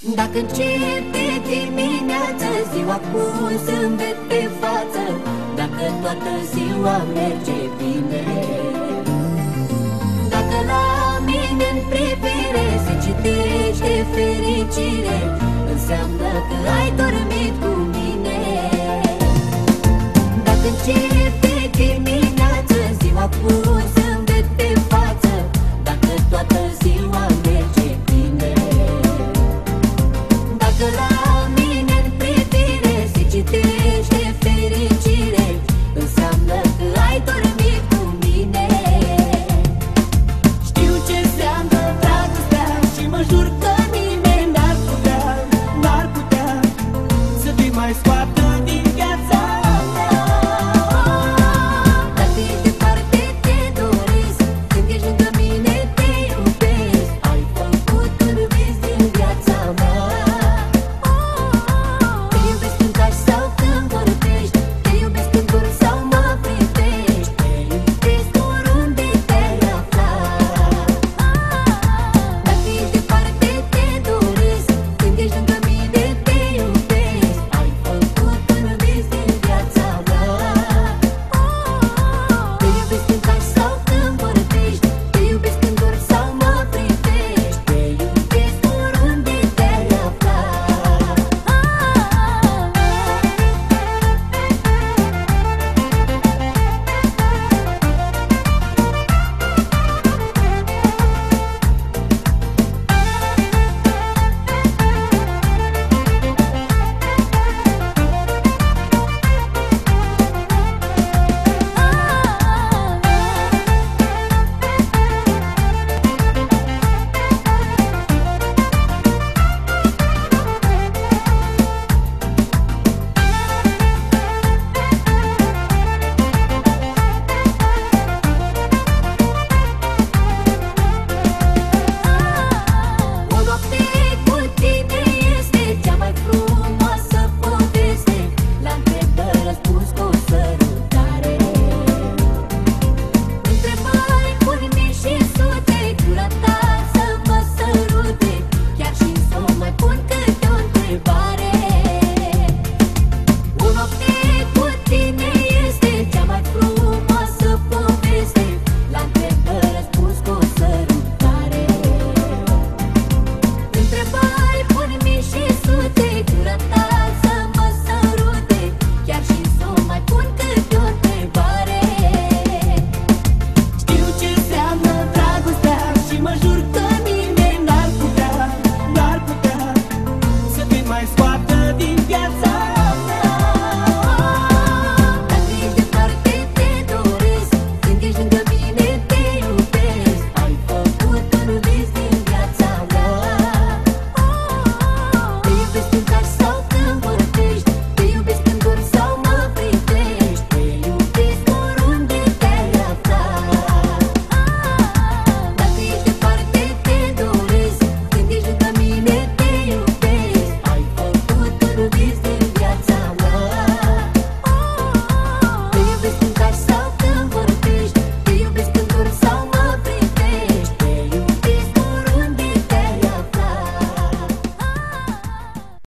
Dacă încep de dimineață Ziua cu zâmbet pe față Dacă toată ziua merge bine. Dacă la mine în privire Se citește fericire Înseamnă mais quatro.